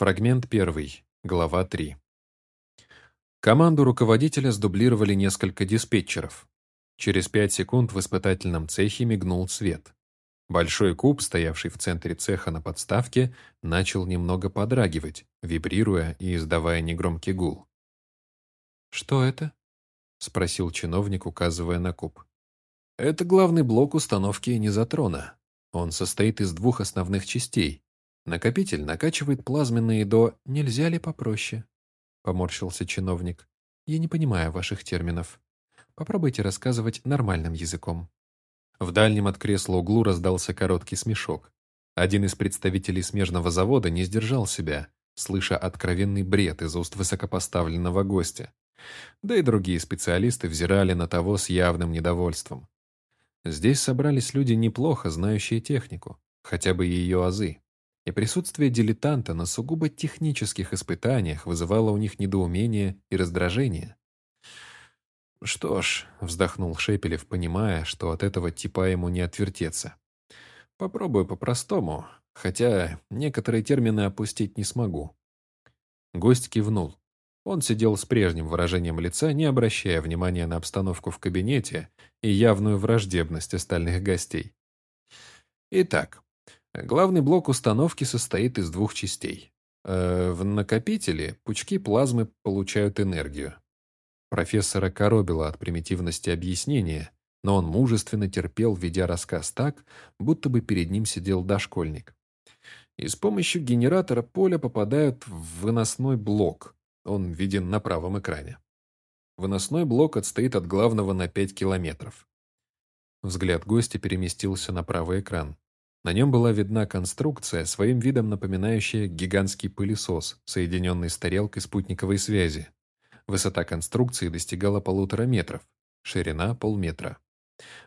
Фрагмент 1. Глава 3. Команду руководителя сдублировали несколько диспетчеров. Через пять секунд в испытательном цехе мигнул свет. Большой куб, стоявший в центре цеха на подставке, начал немного подрагивать, вибрируя и издавая негромкий гул. «Что это?» — спросил чиновник, указывая на куб. «Это главный блок установки низотрона. Он состоит из двух основных частей. Накопитель накачивает плазменные до «нельзя ли попроще?» — поморщился чиновник. «Я не понимаю ваших терминов. Попробуйте рассказывать нормальным языком». В дальнем от кресла углу раздался короткий смешок. Один из представителей смежного завода не сдержал себя, слыша откровенный бред из уст высокопоставленного гостя. Да и другие специалисты взирали на того с явным недовольством. Здесь собрались люди, неплохо знающие технику, хотя бы ее азы. И присутствие дилетанта на сугубо технических испытаниях вызывало у них недоумение и раздражение. «Что ж», — вздохнул Шепелев, понимая, что от этого типа ему не отвертеться. «Попробую по-простому, хотя некоторые термины опустить не смогу». Гость кивнул. Он сидел с прежним выражением лица, не обращая внимания на обстановку в кабинете и явную враждебность остальных гостей. Итак, главный блок установки состоит из двух частей. Э, в накопителе пучки плазмы получают энергию. Профессора коробило от примитивности объяснения, но он мужественно терпел, ведя рассказ так, будто бы перед ним сидел дошкольник. И с помощью генератора поля попадают в выносной блок. Он виден на правом экране. Выносной блок отстоит от главного на 5 километров. Взгляд гостя переместился на правый экран. На нем была видна конструкция, своим видом напоминающая гигантский пылесос, соединенный с тарелкой спутниковой связи. Высота конструкции достигала полутора метров, ширина – полметра.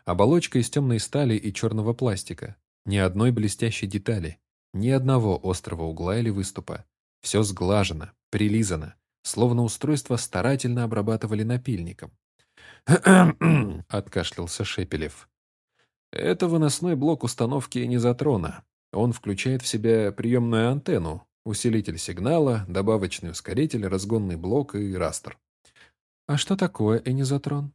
Оболочка из темной стали и черного пластика. Ни одной блестящей детали, ни одного острого угла или выступа. Все сглажено, прилизано, словно устройство старательно обрабатывали напильником. откашлялся Шепелев. Это выносной блок установки низотрона. Он включает в себя приемную антенну, усилитель сигнала, добавочный ускоритель, разгонный блок и растер. А что такое энизотрон?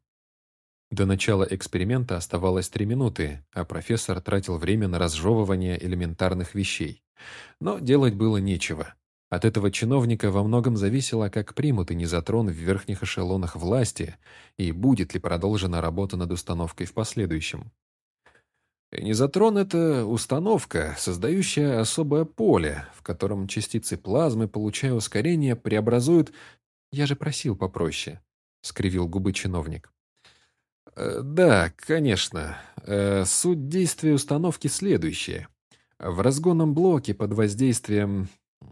До начала эксперимента оставалось три минуты, а профессор тратил время на разжевывание элементарных вещей. Но делать было нечего. От этого чиновника во многом зависело, как примут энизотрон в верхних эшелонах власти и будет ли продолжена работа над установкой в последующем. Низотрон — это установка, создающая особое поле, в котором частицы плазмы, получая ускорение, преобразуют... «Я же просил попроще», — скривил губы чиновник. «Э, «Да, конечно. Э, суть действия установки следующая. В разгонном блоке под воздействием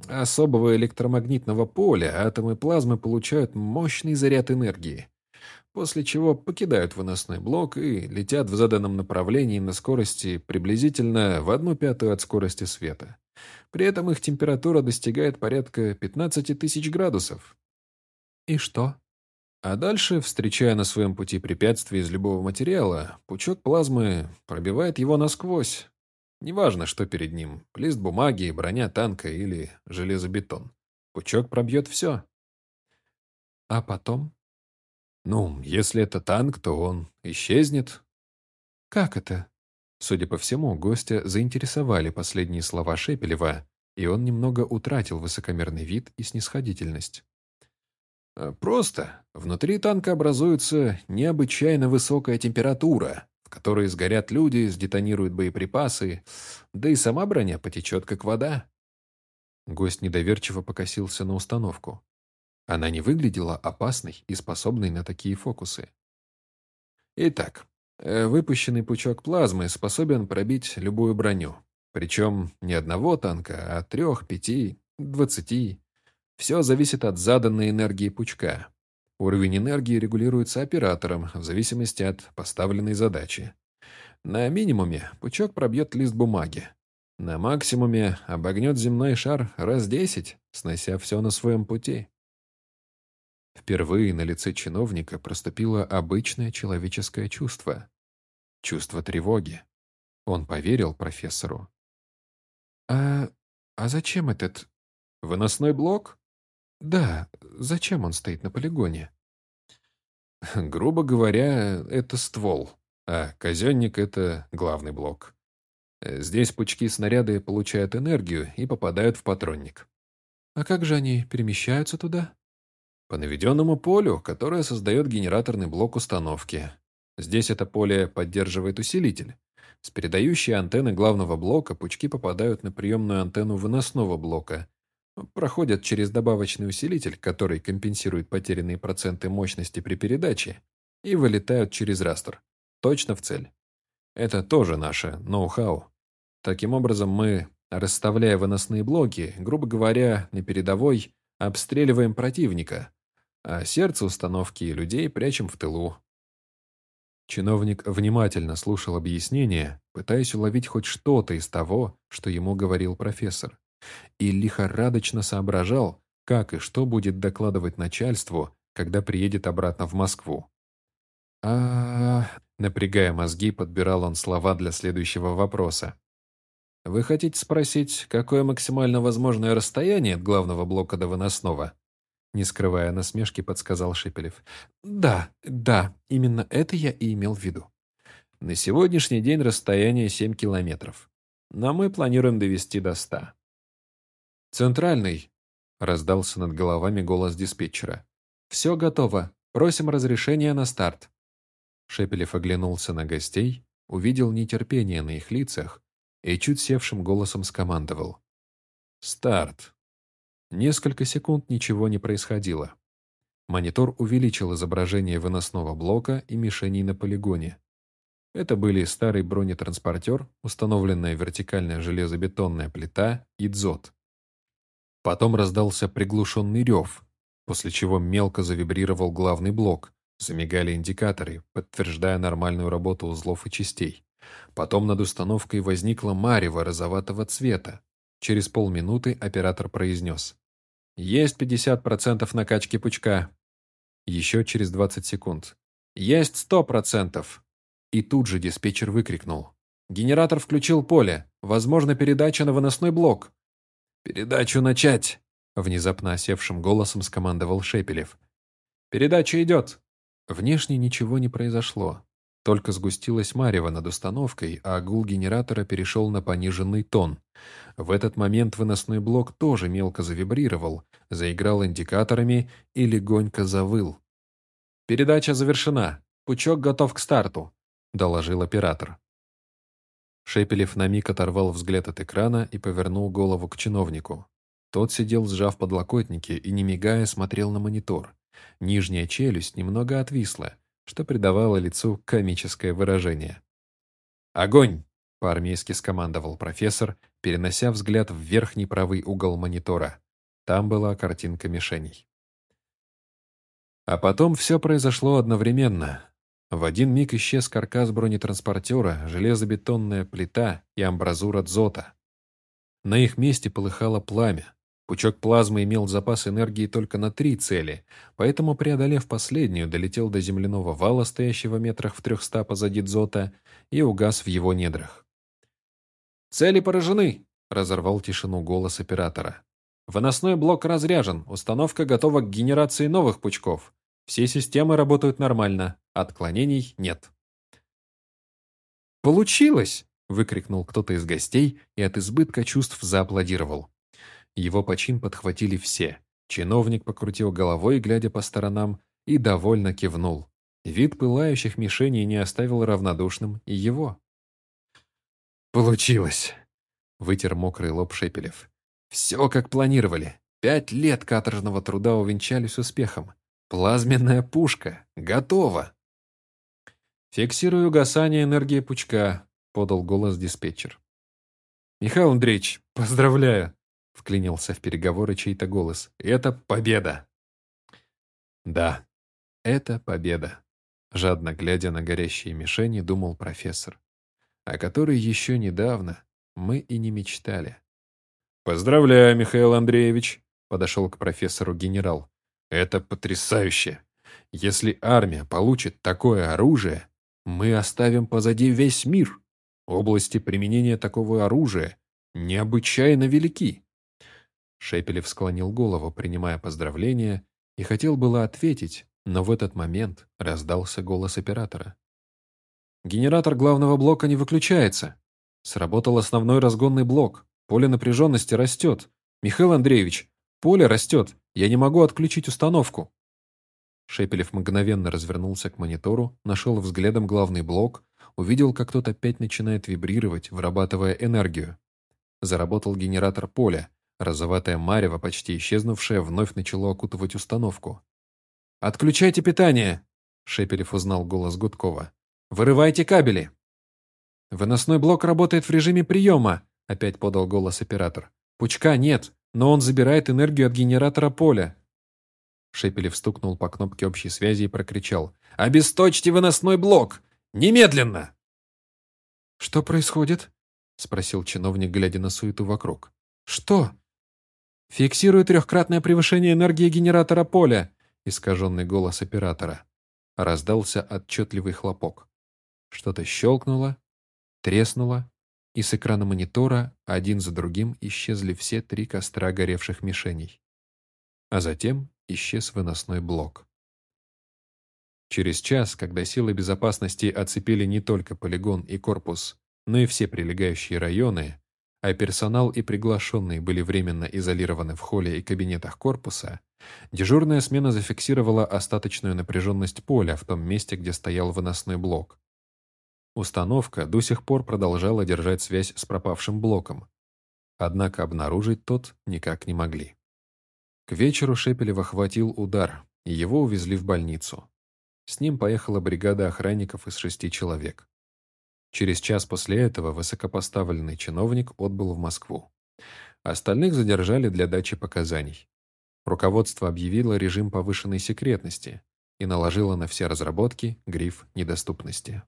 особого электромагнитного поля атомы плазмы получают мощный заряд энергии после чего покидают выносной блок и летят в заданном направлении на скорости приблизительно в одну пятую от скорости света. При этом их температура достигает порядка 15 тысяч градусов. И что? А дальше, встречая на своем пути препятствия из любого материала, пучок плазмы пробивает его насквозь. Неважно, что перед ним – лист бумаги, броня танка или железобетон. Пучок пробьет все. А потом? Ну, если это танк, то он исчезнет. Как это? Судя по всему, гостя заинтересовали последние слова Шепелева, и он немного утратил высокомерный вид и снисходительность. «Э, просто. Внутри танка образуется необычайно высокая температура, в которой сгорят люди, сдетонируют боеприпасы, да и сама броня потечет, как вода. Гость недоверчиво покосился на установку. Она не выглядела опасной и способной на такие фокусы. Итак, э, выпущенный пучок плазмы способен пробить любую броню. Причем не одного танка, а трех, пяти, двадцати. Все зависит от заданной энергии пучка. Уровень энергии регулируется оператором в зависимости от поставленной задачи. На минимуме пучок пробьет лист бумаги. На максимуме обогнет земной шар раз десять, снося все на своем пути. Впервые на лице чиновника проступило обычное человеческое чувство. Чувство тревоги. Он поверил профессору. «А, а зачем этот Выносной блок? Да, зачем он стоит на полигоне? Грубо говоря, это ствол, а казенник — это главный блок. Здесь пучки-снаряды получают энергию и попадают в патронник. А как же они перемещаются туда? По наведенному полю, которое создает генераторный блок установки. Здесь это поле поддерживает усилитель. С передающей антенны главного блока пучки попадают на приемную антенну выносного блока, проходят через добавочный усилитель, который компенсирует потерянные проценты мощности при передаче, и вылетают через растер. Точно в цель. Это тоже наше ноу-хау. Таким образом, мы, расставляя выносные блоки, грубо говоря, на передовой, обстреливаем противника, а сердце установки и людей прячем в тылу. Чиновник внимательно слушал объяснения, пытаясь уловить хоть что-то из того, что ему говорил профессор и лихорадочно соображал, как и что будет докладывать начальству, когда приедет обратно в Москву. а напрягая мозги, подбирал он слова для следующего вопроса. «Вы хотите спросить, какое максимально возможное расстояние от главного блока до выносного?» Не скрывая насмешки, подсказал Шепелев. «Да, да, именно это я и имел в виду». «На сегодняшний день расстояние 7 километров, но мы планируем довести до 100. «Центральный!» — раздался над головами голос диспетчера. «Все готово. Просим разрешения на старт». Шепелев оглянулся на гостей, увидел нетерпение на их лицах и чуть севшим голосом скомандовал. «Старт!» Несколько секунд ничего не происходило. Монитор увеличил изображение выносного блока и мишеней на полигоне. Это были старый бронетранспортер, установленная вертикальная железобетонная плита и дзот. Потом раздался приглушенный рев, после чего мелко завибрировал главный блок, замигали индикаторы, подтверждая нормальную работу узлов и частей. Потом над установкой возникла марево розоватого цвета. Через полминуты оператор произнес. «Есть 50% накачки пучка». Еще через 20 секунд. «Есть 100%!» И тут же диспетчер выкрикнул. «Генератор включил поле. Возможно, передача на выносной блок. «Передачу начать!» — внезапно осевшим голосом скомандовал Шепелев. «Передача идет!» Внешне ничего не произошло. Только сгустилась марево над установкой, а гул генератора перешел на пониженный тон. В этот момент выносной блок тоже мелко завибрировал, заиграл индикаторами и легонько завыл. «Передача завершена. Пучок готов к старту», — доложил оператор. Шепелев на миг оторвал взгляд от экрана и повернул голову к чиновнику. Тот сидел, сжав подлокотники, и, не мигая, смотрел на монитор. Нижняя челюсть немного отвисла, что придавало лицу комическое выражение. «Огонь!» — по-армейски скомандовал профессор, перенося взгляд в верхний правый угол монитора. Там была картинка мишеней. А потом все произошло одновременно. В один миг исчез каркас бронетранспортера, железобетонная плита и амбразура дзота. На их месте полыхало пламя. Пучок плазмы имел запас энергии только на три цели, поэтому, преодолев последнюю, долетел до земляного вала, стоящего метрах в трехста позади дзота, и угас в его недрах. «Цели поражены!» — разорвал тишину голос оператора. «Выносной блок разряжен, установка готова к генерации новых пучков. Все системы работают нормально, отклонений нет. «Получилось!» — выкрикнул кто-то из гостей и от избытка чувств зааплодировал. Его почин подхватили все. Чиновник покрутил головой, глядя по сторонам, и довольно кивнул. Вид пылающих мишеней не оставил равнодушным и его. «Получилось!» — вытер мокрый лоб Шепелев. «Все как планировали. Пять лет каторжного труда увенчались успехом. Плазменная пушка. Готова. «Фиксирую гасание энергии пучка», — подал голос диспетчер. «Михаил Андреевич, поздравляю!» — вклинился в переговоры чей-то голос. «Это победа!» «Да, это победа», — жадно глядя на горящие мишени, думал профессор, о которой еще недавно мы и не мечтали. «Поздравляю, Михаил Андреевич!» — подошел к профессору генерал. Это потрясающе. Если армия получит такое оружие, мы оставим позади весь мир. Области применения такого оружия необычайно велики. Шепелев склонил голову, принимая поздравления, и хотел было ответить, но в этот момент раздался голос оператора. «Генератор главного блока не выключается. Сработал основной разгонный блок. Поле напряженности растет. Михаил Андреевич, поле растет. Я не могу отключить установку». Шепелев мгновенно развернулся к монитору, нашел взглядом главный блок, увидел, как тот опять начинает вибрировать, вырабатывая энергию. Заработал генератор поля. Розоватая марево, почти исчезнувшая, вновь начало окутывать установку. «Отключайте питание!» Шепелев узнал голос Гудкова. «Вырывайте кабели!» «Выносной блок работает в режиме приема», опять подал голос оператор. «Пучка нет, но он забирает энергию от генератора поля». Шепелев стукнул по кнопке общей связи и прокричал. «Обесточьте выносной блок! Немедленно!» «Что происходит?» — спросил чиновник, глядя на суету вокруг. «Что?» «Фиксирую трехкратное превышение энергии генератора поля», — искаженный голос оператора. Раздался отчетливый хлопок. Что-то щелкнуло, треснуло, и с экрана монитора один за другим исчезли все три костра горевших мишеней. А затем исчез выносной блок. Через час, когда силы безопасности оцепили не только полигон и корпус, но и все прилегающие районы, а персонал и приглашенные были временно изолированы в холле и кабинетах корпуса, дежурная смена зафиксировала остаточную напряженность поля в том месте, где стоял выносной блок. Установка до сих пор продолжала держать связь с пропавшим блоком, однако обнаружить тот никак не могли. К вечеру Шепелева хватил удар, и его увезли в больницу. С ним поехала бригада охранников из шести человек. Через час после этого высокопоставленный чиновник отбыл в Москву. Остальных задержали для дачи показаний. Руководство объявило режим повышенной секретности и наложило на все разработки гриф недоступности.